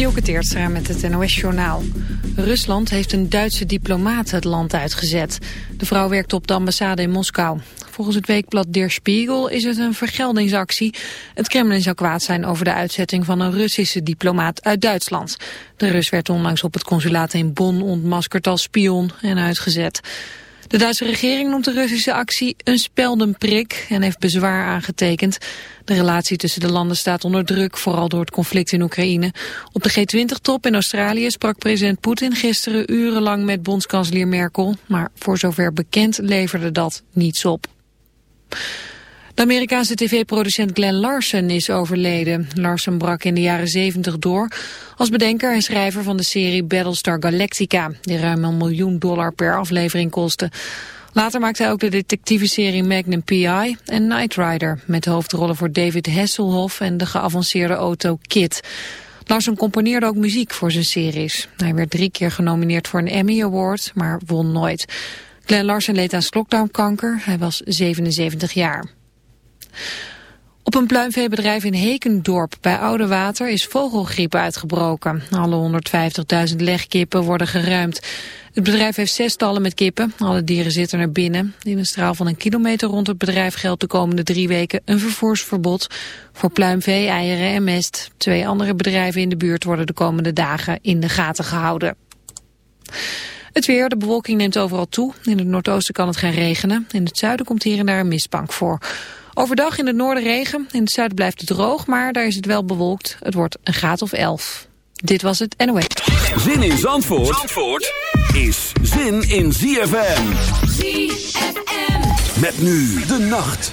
Dielke Teertstra met het NOS-journaal. Rusland heeft een Duitse diplomaat het land uitgezet. De vrouw werkt op de ambassade in Moskou. Volgens het weekblad Der Spiegel is het een vergeldingsactie. Het Kremlin zou kwaad zijn over de uitzetting van een Russische diplomaat uit Duitsland. De Rus werd onlangs op het consulaat in Bonn ontmaskerd als spion en uitgezet. De Duitse regering noemt de Russische actie een speldenprik en heeft bezwaar aangetekend. De relatie tussen de landen staat onder druk, vooral door het conflict in Oekraïne. Op de G20-top in Australië sprak president Poetin gisteren urenlang met bondskanselier Merkel. Maar voor zover bekend leverde dat niets op. De Amerikaanse tv-producent Glenn Larson is overleden. Larson brak in de jaren 70 door als bedenker en schrijver van de serie Battlestar Galactica, die ruim een miljoen dollar per aflevering kostte. Later maakte hij ook de detective-serie Magnum P.I. en Knight Rider, met hoofdrollen voor David Hasselhoff en de geavanceerde auto KIT. Larson componeerde ook muziek voor zijn series. Hij werd drie keer genomineerd voor een Emmy Award, maar won nooit. Glenn Larson leed aan slokdarmkanker, hij was 77 jaar. Op een pluimveebedrijf in Hekendorp bij Oudewater is vogelgriep uitgebroken. Alle 150.000 legkippen worden geruimd. Het bedrijf heeft zes stallen met kippen. Alle dieren zitten er binnen. In een straal van een kilometer rond het bedrijf geldt de komende drie weken een vervoersverbod voor pluimvee, eieren en mest. Twee andere bedrijven in de buurt worden de komende dagen in de gaten gehouden. Het weer, de bewolking neemt overal toe. In het noordoosten kan het gaan regenen. In het zuiden komt hier en daar een mistbank voor. Overdag in het noorden regen, in het zuiden blijft het droog, maar daar is het wel bewolkt. Het wordt een graad of 11. Dit was het NOS. Zin in Zandvoort, Zandvoort is zin in ZFM. ZFM. Met nu de nacht.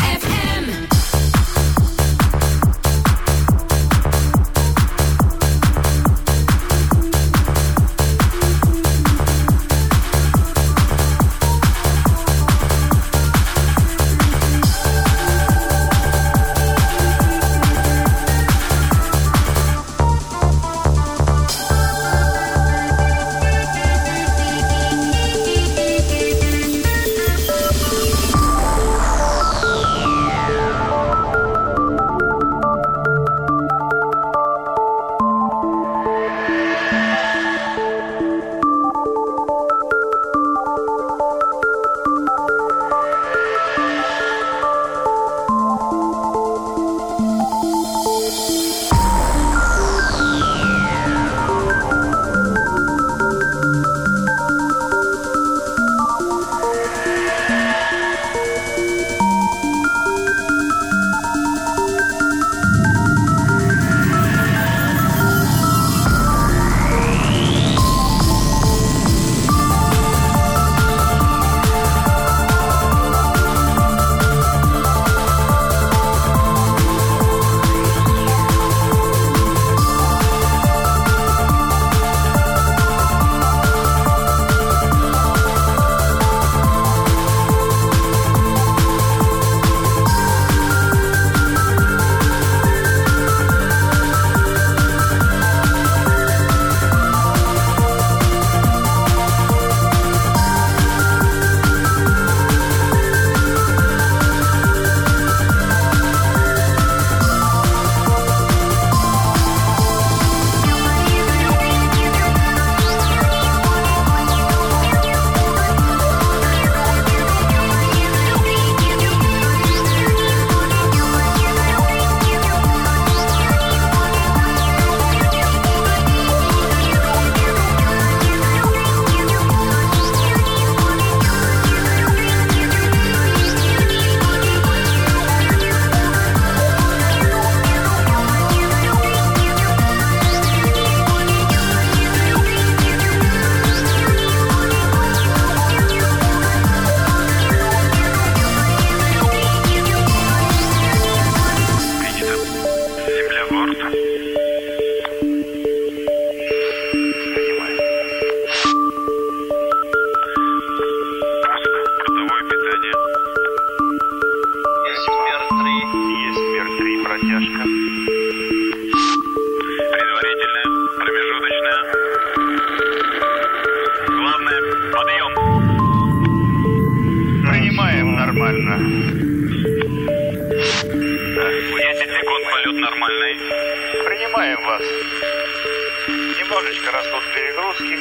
немножечко растут перегрузки,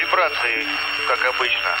вибрации, как обычно,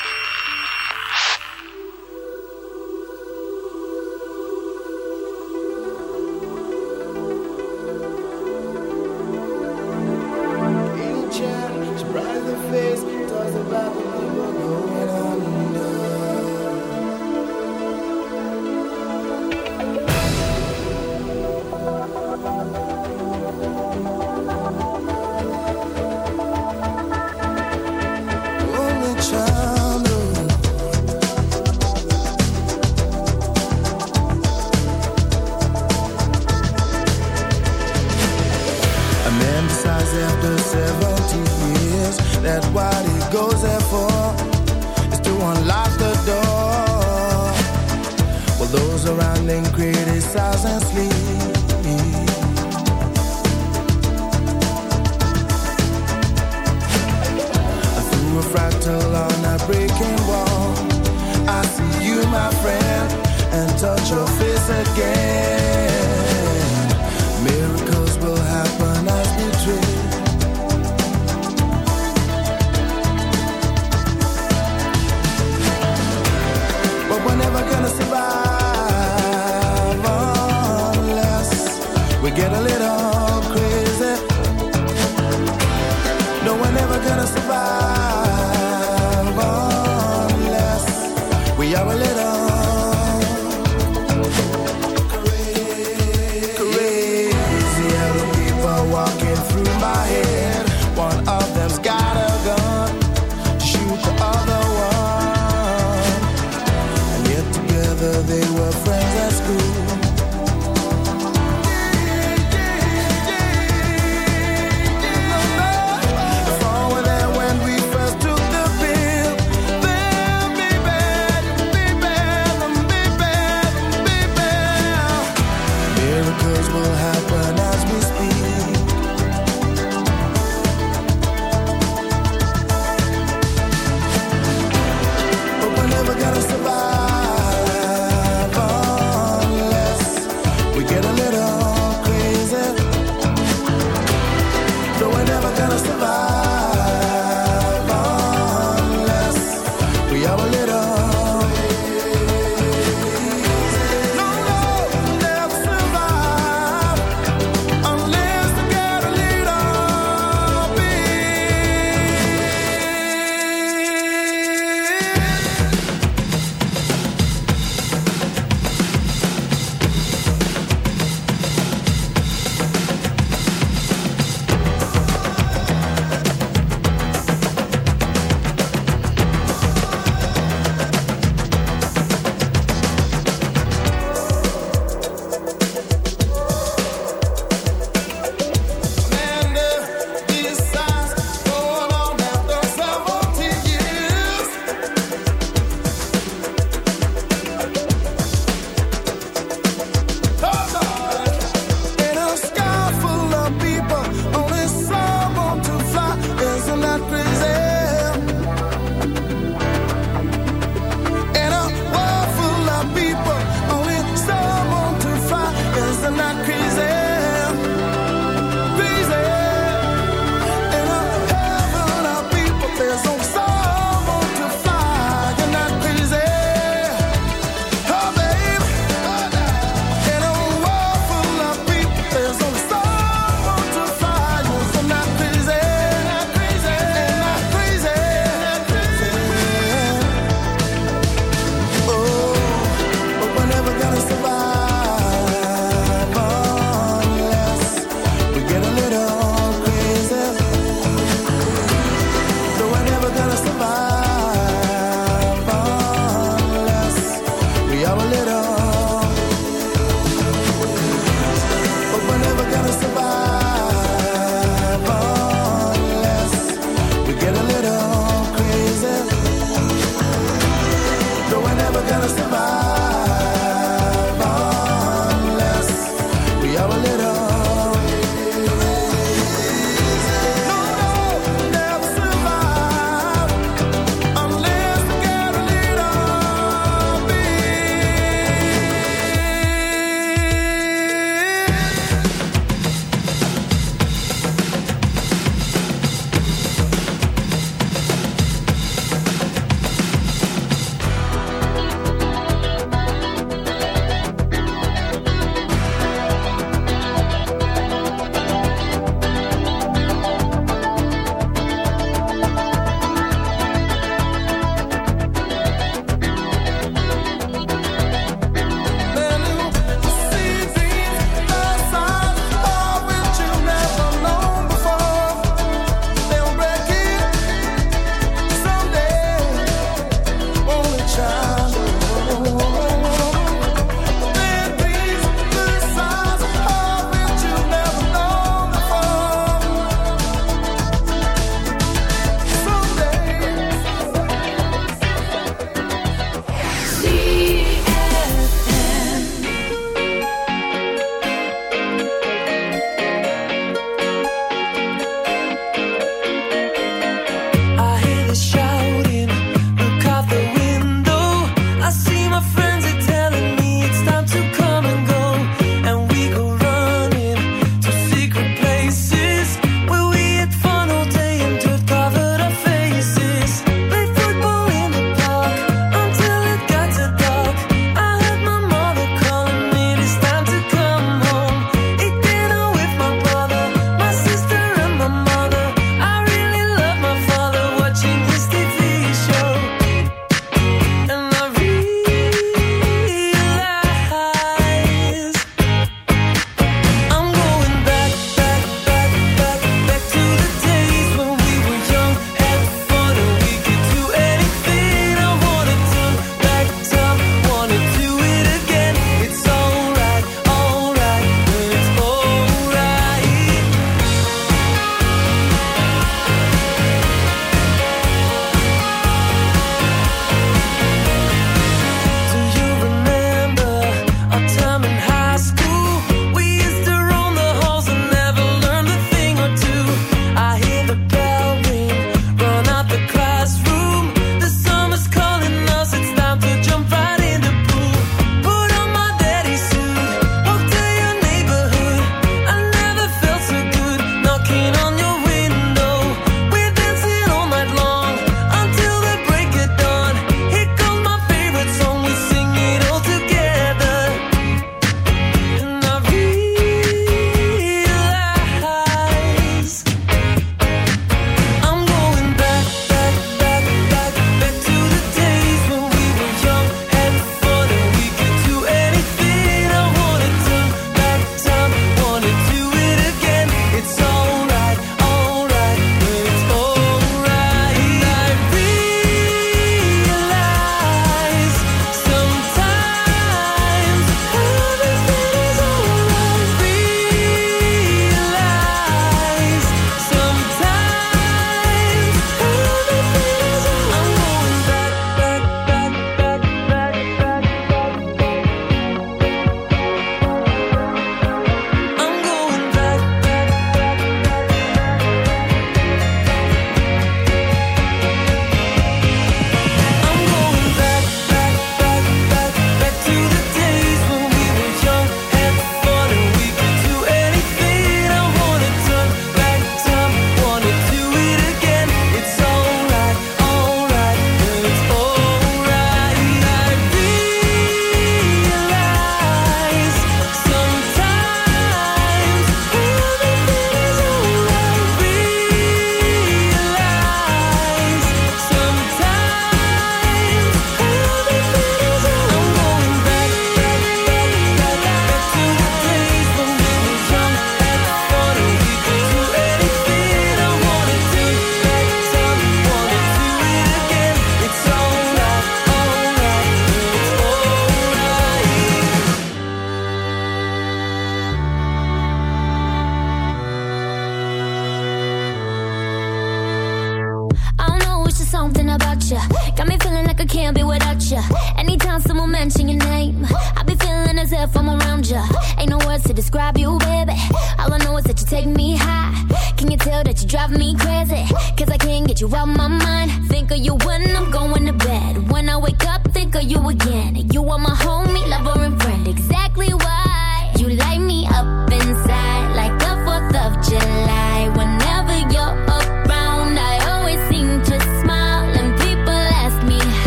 out my